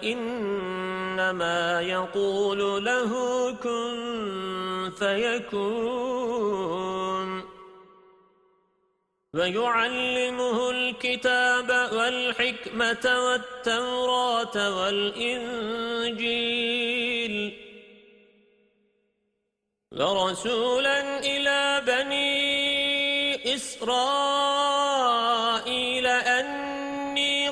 فإنما يقول له كن فيكون. ويعلمه الكتاب والحكمة والتوراة والإنجيل. ورسولا إلى بني إسرائيل أني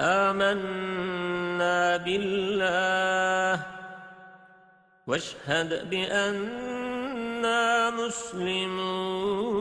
آمنا بالله واشهد بأننا مسلمون.